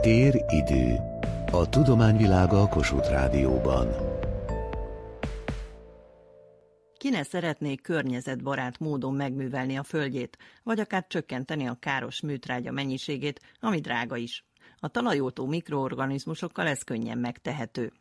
Tér-idő. A tudományvilága a Kossuth Rádióban. Kine szeretné környezetbarát módon megművelni a földjét, vagy akár csökkenteni a káros műtrágya mennyiségét, ami drága is. A talajoltó mikroorganizmusokkal ez könnyen megtehető.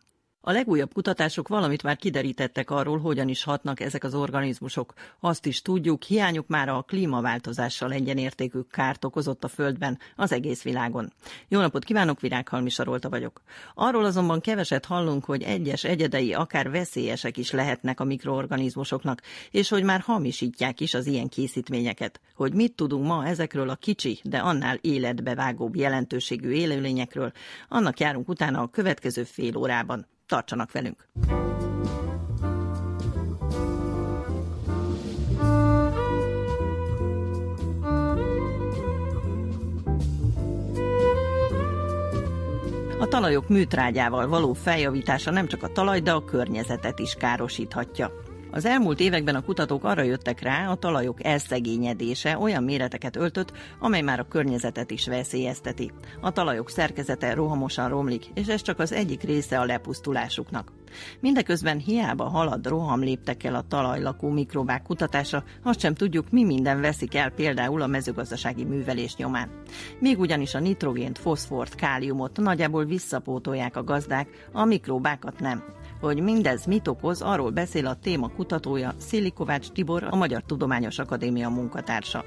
A legújabb kutatások valamit már kiderítettek arról, hogyan is hatnak ezek az organizmusok. Azt is tudjuk, hiányuk már a klímaváltozással egyenértékű kárt okozott a Földben, az egész világon. Jó napot kívánok, Virághalmi Sarolta vagyok. Arról azonban keveset hallunk, hogy egyes egyedei akár veszélyesek is lehetnek a mikroorganizmusoknak, és hogy már hamisítják is az ilyen készítményeket. Hogy mit tudunk ma ezekről a kicsi, de annál életbevágóbb jelentőségű élőlényekről, annak járunk utána a következő fél órában. Tartsanak velünk! A talajok műtrágyával való feljavítása nem csak a talaj, de a környezetet is károsíthatja. Az elmúlt években a kutatók arra jöttek rá, a talajok elszegényedése olyan méreteket öltött, amely már a környezetet is veszélyezteti. A talajok szerkezete rohamosan romlik, és ez csak az egyik része a lepusztulásuknak. Mindeközben hiába halad roham léptekkel a talajlakó mikrobák kutatása, azt sem tudjuk, mi minden veszik el például a mezőgazdasági művelés nyomán. Még ugyanis a nitrogént, foszfort, káliumot nagyjából visszapótolják a gazdák, a mikrobákat nem. Hogy mindez mit okoz, arról beszél a téma kutatója Szilikovács Tibor, a Magyar Tudományos Akadémia munkatársa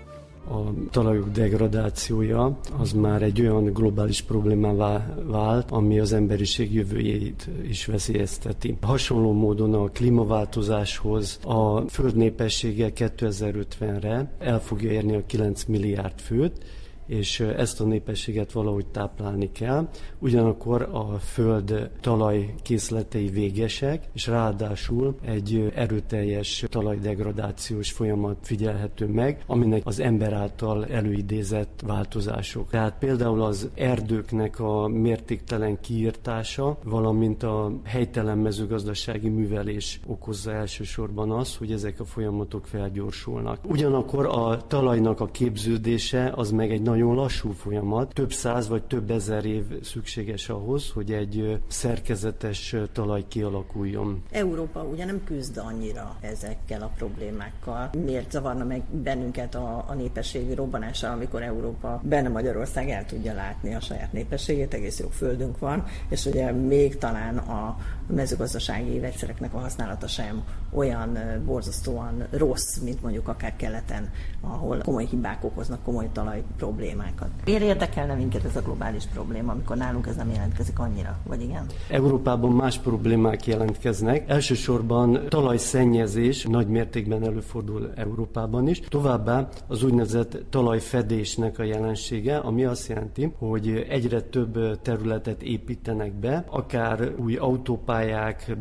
a talajok degradációja az már egy olyan globális problémává vált, ami az emberiség jövőjét is veszélyezteti. Hasonló módon a klímaváltozáshoz a föld népessége 2050-re el fogja érni a 9 milliárd főt, és ezt a népességet valahogy táplálni kell. Ugyanakkor a föld talaj készletei végesek, és ráadásul egy erőteljes talajdegradációs folyamat figyelhető meg, aminek az ember által előidézett változások. Tehát például az erdőknek a mértéktelen kiirtása, valamint a helytelen mezőgazdasági művelés okozza elsősorban az, hogy ezek a folyamatok felgyorsulnak. Ugyanakkor a talajnak a képződése az meg egy nagyon nagyon lassú folyamat, több száz vagy több ezer év szükséges ahhoz, hogy egy szerkezetes talaj kialakuljon. Európa ugye nem küzd annyira ezekkel a problémákkal. Miért zavarna meg bennünket a, a népességi robbanása, amikor Európa benne Magyarország el tudja látni a saját népességét, egész jó földünk van, és ugye még talán a mezőgazdasági vegyszereknek a használata sem olyan borzasztóan rossz, mint mondjuk akár keleten, ahol komoly hibák okoznak komoly talaj problémákat. Miért érdekelne minket ez a globális probléma, amikor nálunk ez nem jelentkezik annyira, vagy igen? Európában más problémák jelentkeznek. Elsősorban talajszennyezés nagy mértékben előfordul Európában is. Továbbá az úgynevezett talajfedésnek a jelensége, ami azt jelenti, hogy egyre több területet építenek be, akár új autópályák,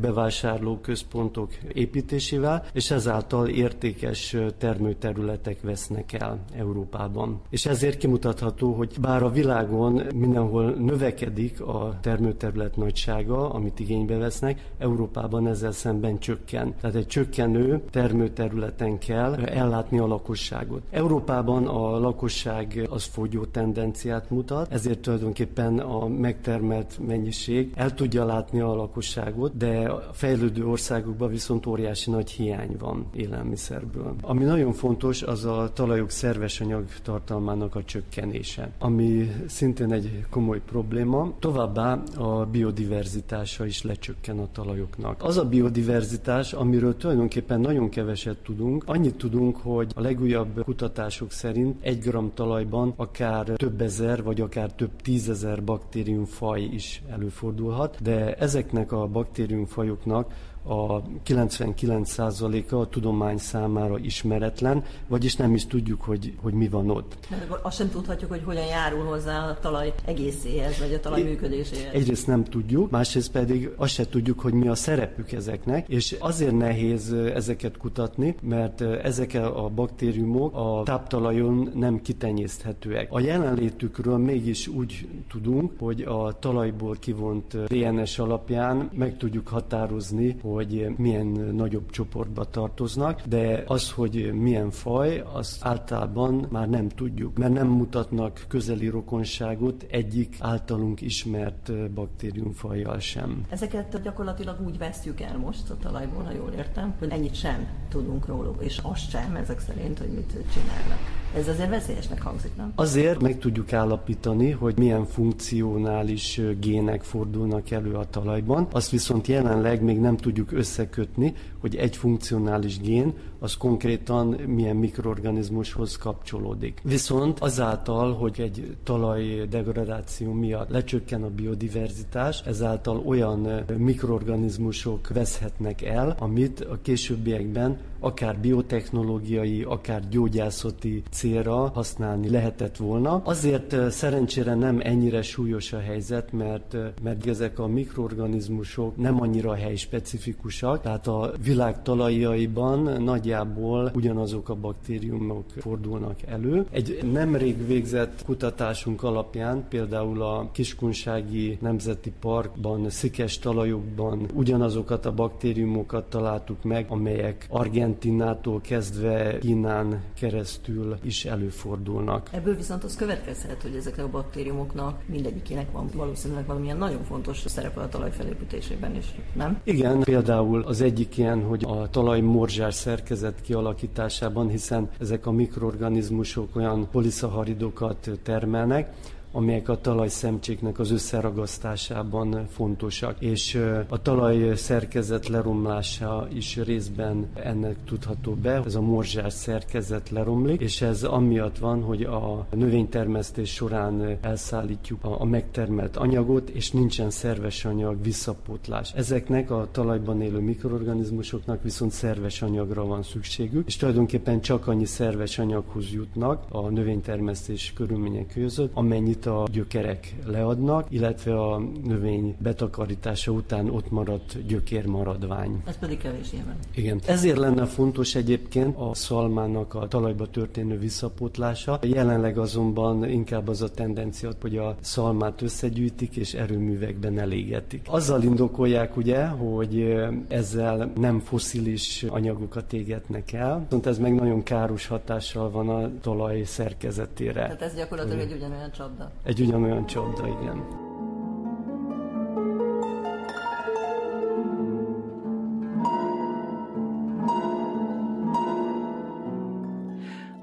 bevásárlóközpontok építésével, és ezáltal értékes termőterületek vesznek el Európában. És ezért kimutatható, hogy bár a világon mindenhol növekedik a termőterület nagysága, amit igénybe vesznek, Európában ezzel szemben csökken. Tehát egy csökkenő termőterületen kell ellátni a lakosságot. Európában a lakosság az fogyó tendenciát mutat, ezért tulajdonképpen a megtermelt mennyiség el tudja látni a lakosságot, de a fejlődő országokban viszont óriási nagy hiány van élelmiszerből. Ami nagyon fontos, az a talajok szerves anyag tartalmának a csökkenése, ami szintén egy komoly probléma. Továbbá a biodiverzitása is lecsökken a talajoknak. Az a biodiverzitás, amiről tulajdonképpen nagyon keveset tudunk, annyit tudunk, hogy a legújabb kutatások szerint egy gram talajban akár több ezer, vagy akár több tízezer baktériumfaj is előfordulhat, de ezeknek a baktériumfajoknak a 99%-a a tudomány számára ismeretlen, vagyis nem is tudjuk, hogy, hogy mi van ott. Mert akkor azt sem tudhatjuk, hogy hogyan járul hozzá a talaj egészéhez, vagy a talaj működéséhez. Egyrészt nem tudjuk, másrészt pedig azt se tudjuk, hogy mi a szerepük ezeknek, és azért nehéz ezeket kutatni, mert ezek a baktériumok a táptalajon nem kitenyészthetőek. A jelenlétükről mégis úgy tudunk, hogy a talajból kivont DNS alapján meg tudjuk határozni, hogy milyen nagyobb csoportba tartoznak, de az, hogy milyen faj, az általában már nem tudjuk, mert nem mutatnak közeli rokonságot egyik általunk ismert baktériumfajjal sem. Ezeket gyakorlatilag úgy vesztjük el most a talajból, ha jól értem, hogy ennyit sem tudunk róluk, és azt sem ezek szerint, hogy mit csinálnak. Ez azért veszélyesnek hangzik, nem? Azért meg tudjuk állapítani, hogy milyen funkcionális gének fordulnak elő a talajban. Azt viszont jelenleg még nem tudjuk összekötni, hogy egy funkcionális gén az konkrétan milyen mikroorganizmushoz kapcsolódik. Viszont azáltal, hogy egy talaj degradáció miatt lecsökken a biodiverzitás, ezáltal olyan mikroorganizmusok veszhetnek el, amit a későbbiekben akár biotechnológiai, akár gyógyászati célra használni lehetett volna. Azért szerencsére nem ennyire súlyos a helyzet, mert, mert ezek a mikroorganizmusok nem annyira helyspecifikusak, tehát a világ talajaiban nagyjából ugyanazok a baktériumok fordulnak elő. Egy nemrég végzett kutatásunk alapján például a Kiskunsági Nemzeti Parkban, szikes talajokban ugyanazokat a baktériumokat találtuk meg, amelyek Argentinától kezdve Kínán keresztül is előfordulnak. Ebből viszont az következhet, hogy ezeknek a baktériumoknak mindegyikének van valószínűleg valamilyen nagyon fontos szerepe a talaj felépítésében is, nem? Igen, például az egyik ilyen, hogy a talaj morzsás szerkezet kialakításában, hiszen ezek a mikroorganizmusok olyan poliszaharidokat termelnek, amelyek a talajszemcséknek az összeragasztásában fontosak. És a talaj szerkezet leromlása is részben ennek tudható be. Ez a morzsás szerkezet leromlik, és ez amiatt van, hogy a növénytermesztés során elszállítjuk a megtermelt anyagot, és nincsen szerves anyag visszapótlás. Ezeknek a talajban élő mikroorganizmusoknak viszont szerves anyagra van szükségük, és tulajdonképpen csak annyi szerves anyaghoz jutnak a növénytermesztés körülmények között, amennyit a gyökerek leadnak, illetve a növény betakarítása után ott maradt gyökérmaradvány. Ez pedig kevés nyilván. Igen. Ezért lenne fontos egyébként a szalmának a talajba történő visszapótlása. Jelenleg azonban inkább az a tendencia, hogy a szalmát összegyűjtik és erőművekben elégetik. Azzal indokolják ugye, hogy ezzel nem foszilis anyagokat égetnek el, viszont ez meg nagyon káros hatással van a talaj szerkezetére. Tehát ez gyakorlatilag egy ugyanolyan csapda. Egy ugyanolyan csapda, igen.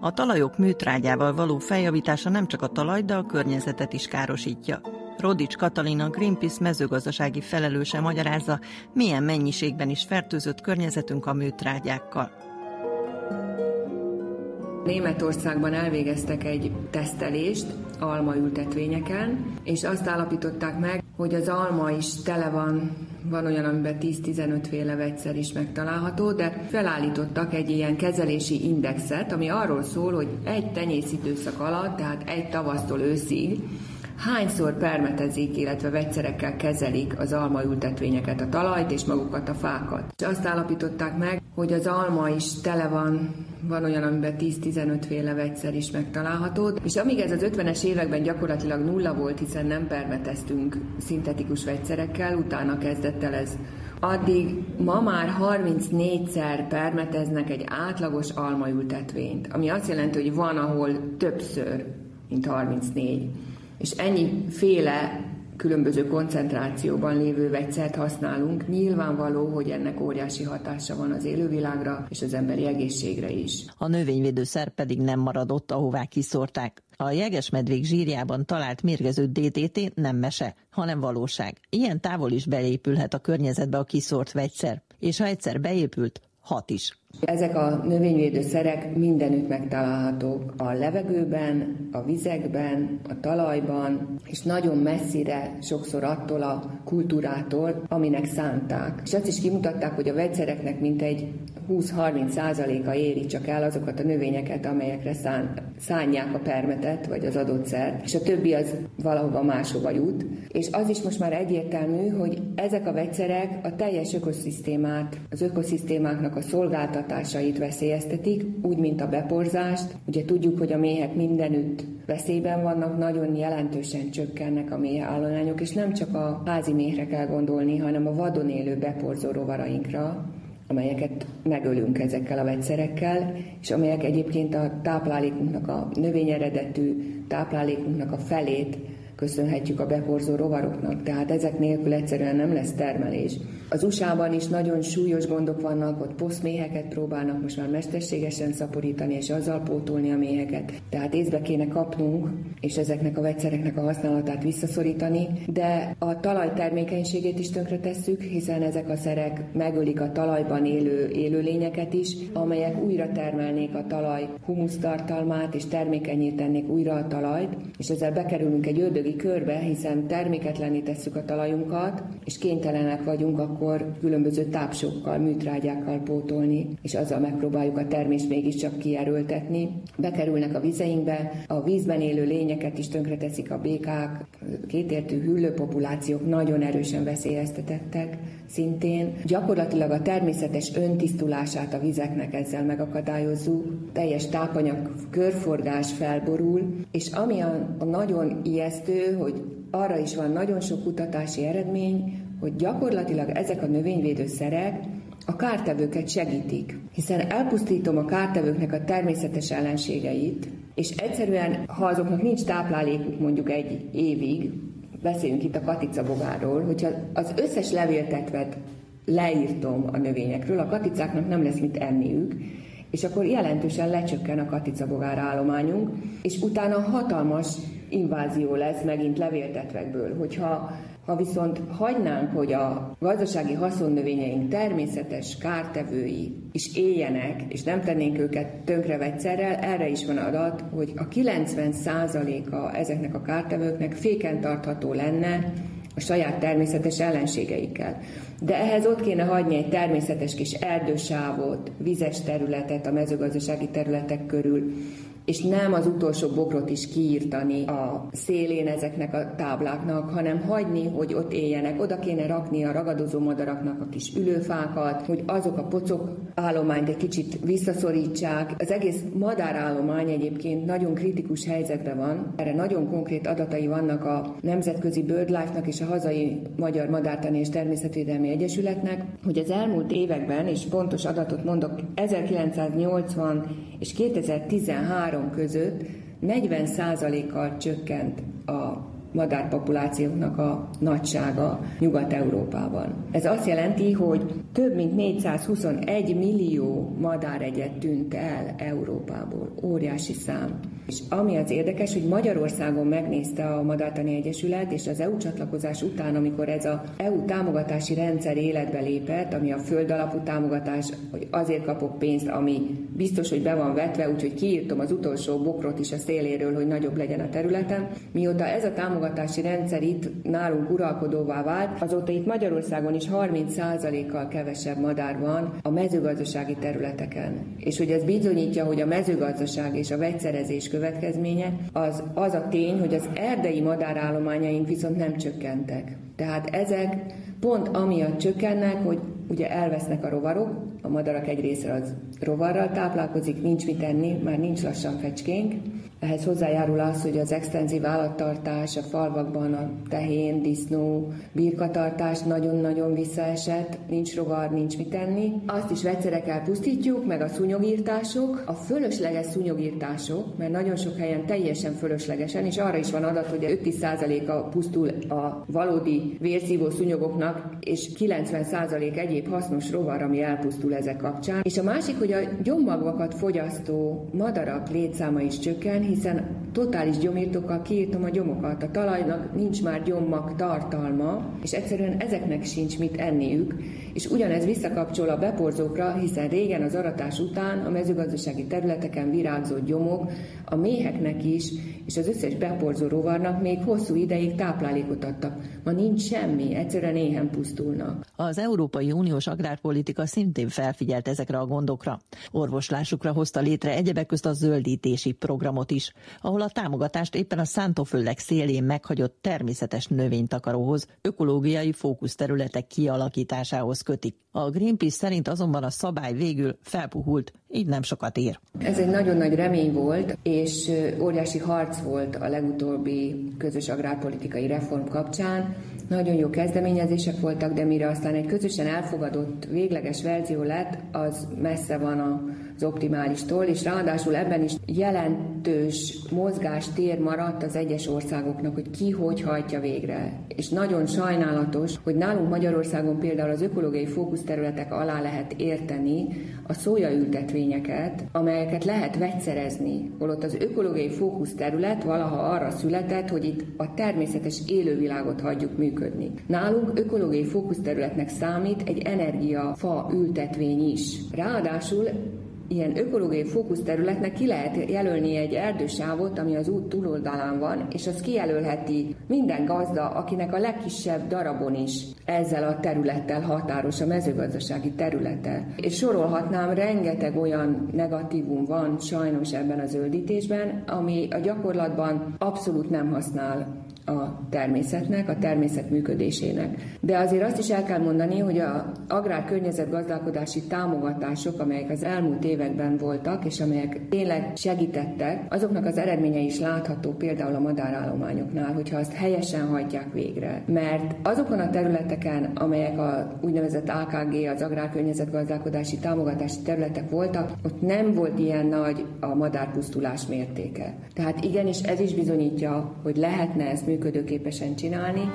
A talajok műtrágyával való feljavítása nem csak a talaj, de a környezetet is károsítja. Rodics Katalina Greenpeace mezőgazdasági felelőse magyarázza, milyen mennyiségben is fertőzött környezetünk a műtrágyákkal. Németországban elvégeztek egy tesztelést almaültetvényeken, és azt állapították meg, hogy az alma is tele van, van olyan, amiben 10-15 féle vegyszer is megtalálható, de felállítottak egy ilyen kezelési indexet, ami arról szól, hogy egy tenyészidőszak alatt, tehát egy tavasztól őszig hányszor permetezik, illetve vegyszerekkel kezelik az almaültetvényeket, a talajt és magukat a fákat. És azt állapították meg, hogy az alma is tele van, van olyan, amiben 10-15 féle vegyszer is megtalálható, és amíg ez az 50-es években gyakorlatilag nulla volt, hiszen nem permeteztünk szintetikus vegyszerekkel, utána kezdett el ez. Addig ma már 34-szer permeteznek egy átlagos almaültetvényt, ami azt jelenti, hogy van, ahol többször, mint 34 és ennyi féle különböző koncentrációban lévő vegyszert használunk, nyilvánvaló, hogy ennek óriási hatása van az élővilágra és az emberi egészségre is. A növényvédőszer pedig nem maradott, ahová kiszórták. A jegesmedvék zsírjában talált mérgező DDT nem mese, hanem valóság. Ilyen távol is beépülhet a környezetbe a kiszórt vegyszer, és ha egyszer beépült, hat is. Ezek a növényvédőszerek mindenütt megtalálhatók a levegőben, a vizekben, a talajban, és nagyon messzire sokszor attól a kultúrától, aminek szánták. És azt is kimutatták, hogy a vegyszereknek mintegy 20-30 százaléka éri csak el azokat a növényeket, amelyekre szán, szánják a permetet, vagy az adott szert, és a többi az valahova máshova jut. És az is most már egyértelmű, hogy ezek a vegyszerek a teljes ökoszisztémát, az ökoszisztémáknak a szolgáltatását szolgáltatásait veszélyeztetik, úgy, mint a beporzást. Ugye tudjuk, hogy a méhek mindenütt veszélyben vannak, nagyon jelentősen csökkennek a méhe állományok, és nem csak a házi méhre kell gondolni, hanem a vadon élő beporzó rovarainkra, amelyeket megölünk ezekkel a vegyszerekkel, és amelyek egyébként a táplálékunknak, a növényeredetű táplálékunknak a felét köszönhetjük a beporzó rovaroknak, tehát ezek nélkül egyszerűen nem lesz termelés. Az USA-ban is nagyon súlyos gondok vannak, ott posztméheket próbálnak most már mesterségesen szaporítani, és azzal pótolni a méheket. Tehát észbe kéne kapnunk, és ezeknek a vegyszereknek a használatát visszaszorítani, de a talaj termékenységét is tönkre tesszük, hiszen ezek a szerek megölik a talajban élő élőlényeket is, amelyek újra termelnék a talaj humusztartalmát, és termékenyé tennék újra a talajt, és ezzel bekerülünk egy ördögi körbe, hiszen terméketlené tesszük a talajunkat, és kénytelenek vagyunk a akkor különböző tápsokkal, műtrágyákkal pótolni, és azzal megpróbáljuk a termést mégiscsak kierőltetni. Bekerülnek a vizeinkbe, a vízben élő lényeket is tönkreteszik a békák, kétértű hüllőpopulációk nagyon erősen veszélyeztetettek szintén. Gyakorlatilag a természetes öntisztulását a vizeknek ezzel megakadályozzuk, teljes tápanyag körforgás felborul, és ami a, a nagyon ijesztő, hogy arra is van nagyon sok kutatási eredmény, hogy gyakorlatilag ezek a növényvédőszerek a kártevőket segítik, hiszen elpusztítom a kártevőknek a természetes ellenségeit, és egyszerűen, ha azoknak nincs táplálékuk mondjuk egy évig, beszéljünk itt a katicabogáról, hogyha az összes levéltetvet leírtom a növényekről, a katicáknak nem lesz mit enniük, és akkor jelentősen lecsökken a katicabogár állományunk, és utána hatalmas invázió lesz megint levéltetvekből. Hogyha ha viszont hagynánk, hogy a gazdasági haszonnövényeink természetes kártevői is éljenek, és nem tennénk őket tönkre vegyszerrel, erre is van adat, hogy a 90%-a ezeknek a kártevőknek féken tartható lenne a saját természetes ellenségeikkel. De ehhez ott kéne hagyni egy természetes kis erdősávot, vizes területet a mezőgazdasági területek körül, és nem az utolsó bokrot is kiírtani a szélén ezeknek a tábláknak, hanem hagyni, hogy ott éljenek. Oda kéne rakni a ragadozó madaraknak a kis ülőfákat, hogy azok a pocok állományt egy kicsit visszaszorítsák. Az egész madárállomány egyébként nagyon kritikus helyzetben van. Erre nagyon konkrét adatai vannak a Nemzetközi BirdLife-nak és a hazai Magyar Madártani és Természetvédelmi Egyesületnek, hogy az elmúlt években, és pontos adatot mondok, 1980 és 2013 három között 40%-kal csökkent a madárpopulációknak a nagysága Nyugat-Európában. Ez azt jelenti, hogy több mint 421 millió madáregyet tűnt el Európából. Óriási szám. És ami az érdekes, hogy Magyarországon megnézte a Madártani Egyesület, és az EU csatlakozás után, amikor ez a EU támogatási rendszer életbe lépett, ami a föld alapú támogatás, hogy azért kapok pénzt, ami biztos, hogy be van vetve, úgyhogy kiírtom az utolsó bokrot is a széléről, hogy nagyobb legyen a területen. Mióta ez a támogatási rendszer itt nálunk uralkodóvá vált, azóta itt Magyarországon is 30%-kal kevesebb madár van a mezőgazdasági területeken. És hogy ez bizonyítja, hogy a mezőgazdaság és a vegyszerezés következménye az az a tény, hogy az erdei madárállományaink viszont nem csökkentek. Tehát ezek pont amiatt csökkennek, hogy ugye elvesznek a rovarok, a madarak egy része az rovarral táplálkozik, nincs mit enni, már nincs lassan fecskénk, ehhez hozzájárul az, hogy az extenzív állattartás a falvakban a tehén, disznó, birkatartás nagyon-nagyon visszaesett, nincs rovar, nincs mit tenni. Azt is vegyszerekkel pusztítjuk, meg a szúnyogírtások, a fölösleges szúnyogírtások, mert nagyon sok helyen teljesen fölöslegesen, és arra is van adat, hogy 5-10%-a pusztul a valódi vérszívó szúnyogoknak, és 90% egyéb hasznos rovar, ami elpusztul ezek kapcsán. És a másik, hogy a gyommagvakat fogyasztó madarak létszáma is csökken, hiszen totális gyomírtókkal kiírtom a gyomokat. A talajnak nincs már gyommak tartalma, és egyszerűen ezeknek sincs mit enniük, és ugyanez visszakapcsol a beporzókra, hiszen régen az aratás után a mezőgazdasági területeken virágzott gyomok a méheknek is, és az összes beporzó rovarnak még hosszú ideig táplálékot adtak. Ma nincs semmi, egyszerűen éhen pusztulnak. Az Európai Uniós agrárpolitika szintén felfigyelt ezekre a gondokra. Orvoslásukra hozta létre egyebek közt a zöldítési programot is, ahol a támogatást éppen a szántóföldek szélén meghagyott természetes növénytakaróhoz, ökológiai fókuszterületek kialakításához kötik. A Greenpeace szerint azonban a szabály végül felpuhult, így nem sokat ér. Ez egy nagyon nagy remény volt, és óriási harc volt a legutóbbi közös agrárpolitikai reform kapcsán. Nagyon jó kezdeményezések voltak, de mire aztán egy közösen elfogadott végleges verzió lett, az messze van a az optimálistól, és ráadásul ebben is jelentős mozgástér maradt az egyes országoknak, hogy ki hogy hajtja végre. És nagyon sajnálatos, hogy nálunk Magyarországon például az ökológiai fókuszterületek alá lehet érteni a szójaültetvényeket, amelyeket lehet vegyszerezni, holott az ökológiai fókuszterület valaha arra született, hogy itt a természetes élővilágot hagyjuk működni. Nálunk ökológiai fókuszterületnek számít egy energiafa ültetvény is. Ráadásul ilyen ökológiai fókuszterületnek ki lehet jelölni egy erdősávot, ami az út túloldalán van, és az kijelölheti minden gazda, akinek a legkisebb darabon is ezzel a területtel határos, a mezőgazdasági területtel. És sorolhatnám, rengeteg olyan negatívum van sajnos ebben a zöldítésben, ami a gyakorlatban abszolút nem használ a természetnek, a természet működésének. De azért azt is el kell mondani, hogy a agrárkörnyezetgazdálkodási támogatások, amelyek az elmúlt években voltak, és amelyek tényleg segítettek, azoknak az eredménye is látható például a madárállományoknál, hogyha azt helyesen hajtják végre. Mert azokon a területeken, amelyek a úgynevezett AKG, az agrárkörnyezetgazdálkodási támogatási területek voltak, ott nem volt ilyen nagy a madárpusztulás mértéke. Tehát igenis ez is bizonyítja, hogy lehetne ezt működni működőképesen csinálni.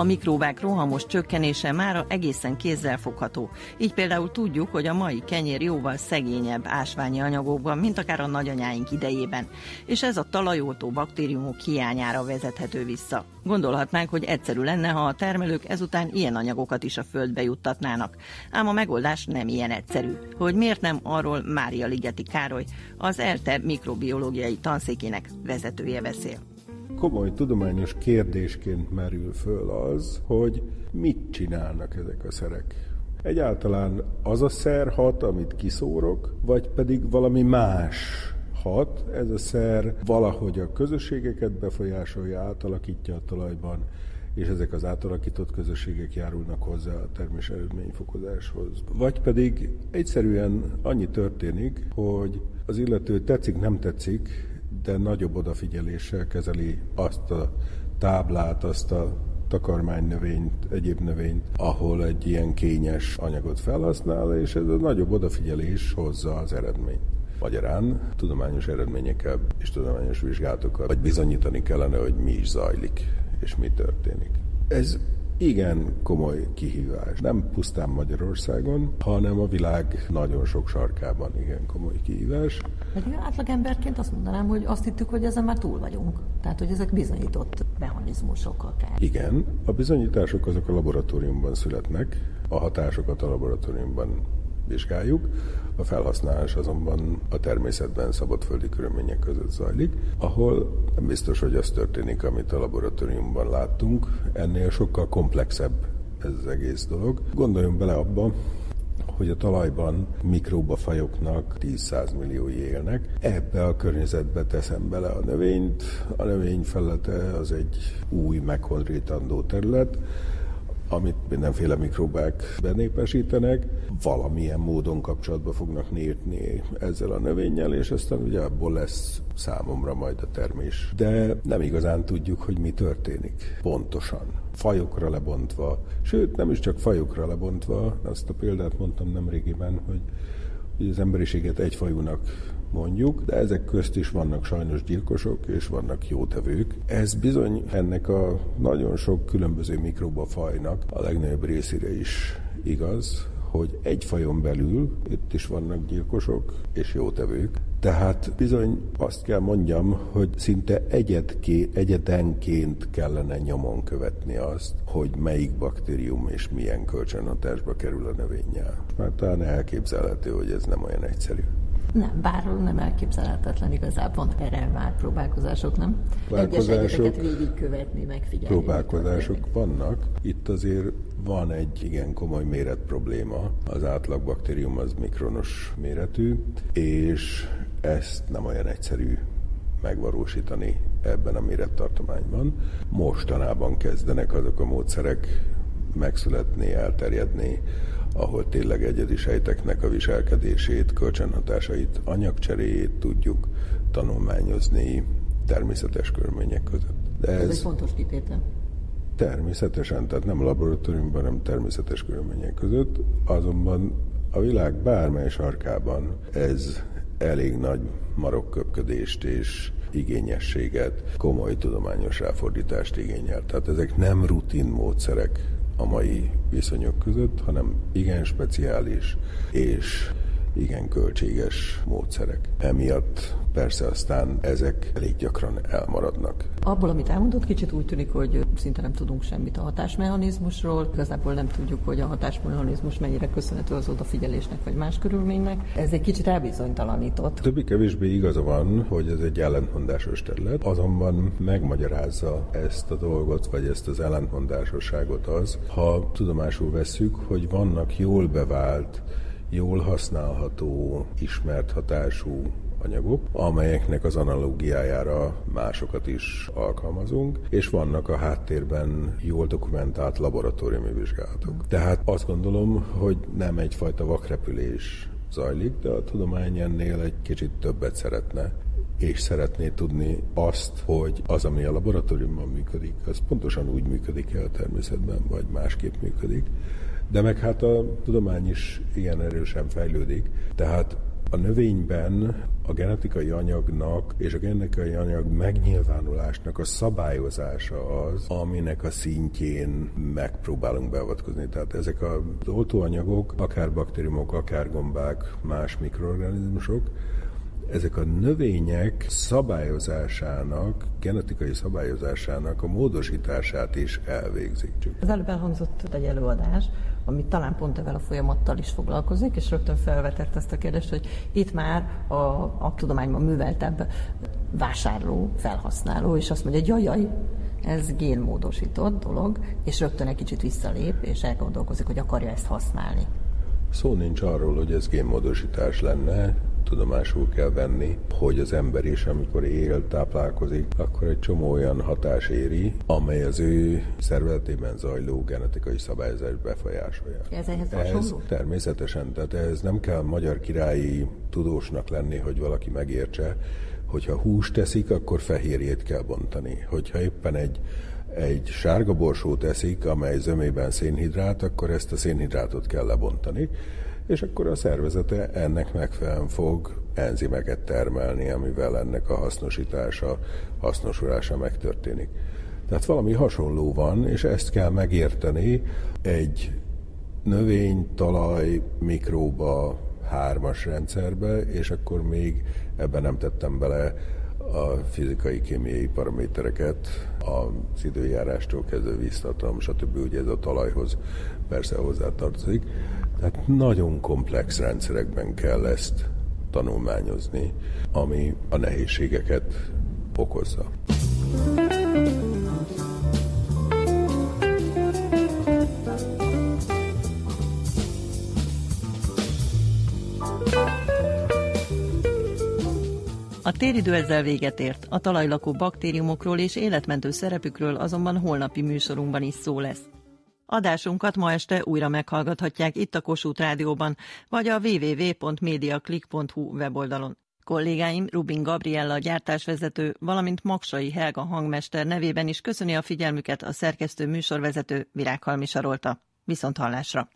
A mikróbák rohamos csökkenése már egészen kézzelfogható. Így például tudjuk, hogy a mai kenyér jóval szegényebb ásványi anyagokban, mint akár a nagyanyáink idejében, és ez a talajoltó baktériumok hiányára vezethető vissza. Gondolhatnánk, hogy egyszerű lenne, ha a termelők ezután ilyen anyagokat is a földbe juttatnának. Ám a megoldás nem ilyen egyszerű. Hogy miért nem, arról Mária Ligeti Károly, az ELTE mikrobiológiai tanszékének vezetője beszél komoly tudományos kérdésként merül föl az, hogy mit csinálnak ezek a szerek. Egyáltalán az a szer hat, amit kiszórok, vagy pedig valami más hat, ez a szer valahogy a közösségeket befolyásolja, átalakítja a talajban, és ezek az átalakított közösségek járulnak hozzá a termés eredményfokozáshoz. Vagy pedig egyszerűen annyi történik, hogy az illető tetszik, nem tetszik, de nagyobb odafigyeléssel kezeli azt a táblát, azt a takarmánynövényt, egyéb növényt, ahol egy ilyen kényes anyagot felhasznál, és ez a nagyobb odafigyelés hozza az eredményt. Magyarán tudományos eredményekkel és tudományos vizsgálatokkal, vagy bizonyítani kellene, hogy mi is zajlik, és mi történik. Ez igen komoly kihívás. Nem pusztán Magyarországon, hanem a világ nagyon sok sarkában igen komoly kihívás. Pedig átlagemberként azt mondanám, hogy azt hittük, hogy ezen már túl vagyunk. Tehát, hogy ezek bizonyított mechanizmusok akár. Igen, a bizonyítások azok a laboratóriumban születnek, a hatásokat a laboratóriumban vizsgáljuk, a felhasználás azonban a természetben szabadföldi körülmények között zajlik, ahol nem biztos, hogy az történik, amit a laboratóriumban láttunk, ennél sokkal komplexebb ez az egész dolog. Gondoljunk bele abba, hogy a talajban mikróbafajoknak 10-100 milliói élnek. Ebbe a környezetbe teszem bele a növényt. A növény felete az egy új meghondrítandó terület, amit mindenféle mikrobák benépesítenek, valamilyen módon kapcsolatba fognak lépni ezzel a növényel, és aztán ugye abból lesz számomra majd a termés. De nem igazán tudjuk, hogy mi történik pontosan. Fajokra lebontva, sőt nem is csak fajokra lebontva, azt a példát mondtam nemrégiben, hogy, hogy az emberiséget egyfajúnak mondjuk, de ezek közt is vannak sajnos gyilkosok, és vannak jótevők. Ez bizony ennek a nagyon sok különböző mikroba fajnak a legnagyobb részére is igaz, hogy egy fajon belül itt is vannak gyilkosok és jótevők, Tehát bizony azt kell mondjam, hogy szinte egyedké, egyedenként kellene nyomon követni azt, hogy melyik baktérium és milyen kölcsönhatásba kerül a növényel. Mert talán elképzelhető, hogy ez nem olyan egyszerű. Nem, bár nem elképzelhetetlen igazából. Erre már próbálkozások, nem? Próbálkozások, Egyes végigkövetni, megfigyelni. Próbálkozások vannak. Itt azért van egy igen komoly méret probléma. Az átlag baktérium az mikronos méretű, és ezt nem olyan egyszerű megvalósítani ebben a mérettartományban. Mostanában kezdenek azok a módszerek megszületni, elterjedni, ahol tényleg egyedi sejteknek a viselkedését, kölcsönhatásait, anyagcseréjét tudjuk tanulmányozni természetes körülmények között. De ez, ez egy fontos kitétel. Természetesen, tehát nem laboratóriumban, hanem természetes körülmények között, azonban a világ bármely sarkában ez elég nagy marokköpködést és igényességet, komoly tudományos ráfordítást igényel. Tehát ezek nem rutin módszerek a mai viszonyok között, hanem igen speciális és igen költséges módszerek. Emiatt persze aztán ezek elég gyakran elmaradnak. Abból, amit elmondott, kicsit úgy tűnik, hogy szinte nem tudunk semmit a hatásmechanizmusról. Igazából nem tudjuk, hogy a hatásmechanizmus mennyire köszönhető az odafigyelésnek vagy más körülménynek. Ez egy kicsit elbizonytalanított. Többé-kevésbé igaza van, hogy ez egy ellentmondásos terület, azonban megmagyarázza ezt a dolgot, vagy ezt az ellentmondásosságot az, ha tudomásul vesszük, hogy vannak jól bevált jól használható, ismert hatású anyagok, amelyeknek az analógiájára másokat is alkalmazunk, és vannak a háttérben jól dokumentált laboratóriumi vizsgálatok. Tehát azt gondolom, hogy nem egyfajta vakrepülés zajlik, de a tudomány ennél egy kicsit többet szeretne és szeretné tudni azt, hogy az, ami a laboratóriumban működik, az pontosan úgy működik el a természetben, vagy másképp működik. De meg hát a tudomány is ilyen erősen fejlődik, tehát a növényben a genetikai anyagnak és a genetikai anyag megnyilvánulásnak a szabályozása az, aminek a szintjén megpróbálunk beavatkozni. Tehát ezek az oltóanyagok, akár baktériumok, akár gombák, más mikroorganizmusok, ezek a növények szabályozásának, genetikai szabályozásának a módosítását is elvégzik. Az előbb elhangzott egy előadás, ami talán pont ezzel a folyamattal is foglalkozik, és rögtön felvetett ezt a kérdést, hogy itt már a, a tudományban műveltebb vásárló, felhasználó, és azt mondja, hogy jaj, ez génmódosított dolog, és rögtön egy kicsit visszalép, és elgondolkozik, hogy akarja ezt használni. Szó nincs arról, hogy ez génmódosítás lenne, tudomásul kell venni, hogy az ember is, amikor él, táplálkozik, akkor egy csomó olyan hatás éri, amely az ő szervezetében zajló genetikai szabályozás befolyásolja. Ez ehhez ez természetesen, tehát ez nem kell magyar királyi tudósnak lenni, hogy valaki megértse, hogyha húst teszik, akkor fehérjét kell bontani. Hogyha éppen egy egy sárga borsót eszik, amely zömében szénhidrát, akkor ezt a szénhidrátot kell lebontani és akkor a szervezete ennek megfelelően fog enzimeket termelni, amivel ennek a hasznosítása, hasznosulása megtörténik. Tehát valami hasonló van, és ezt kell megérteni egy növény, talaj, mikróba, hármas rendszerbe, és akkor még ebben nem tettem bele a fizikai, kémiai paramétereket, az időjárástól kezdve víztartalom, stb. Ugye ez a talajhoz persze hozzátartozik. Tehát nagyon komplex rendszerekben kell ezt tanulmányozni, ami a nehézségeket okozza. Téridő ezzel véget ért. A talajlakó baktériumokról és életmentő szerepükről azonban holnapi műsorunkban is szó lesz. Adásunkat ma este újra meghallgathatják itt a Kossuth Rádióban, vagy a www.mediaclick.hu weboldalon. Kollégáim Rubin Gabriella gyártásvezető, valamint Maksai Helga hangmester nevében is köszöni a figyelmüket a szerkesztő műsorvezető Virághalmi Sarolta. Viszont hallásra!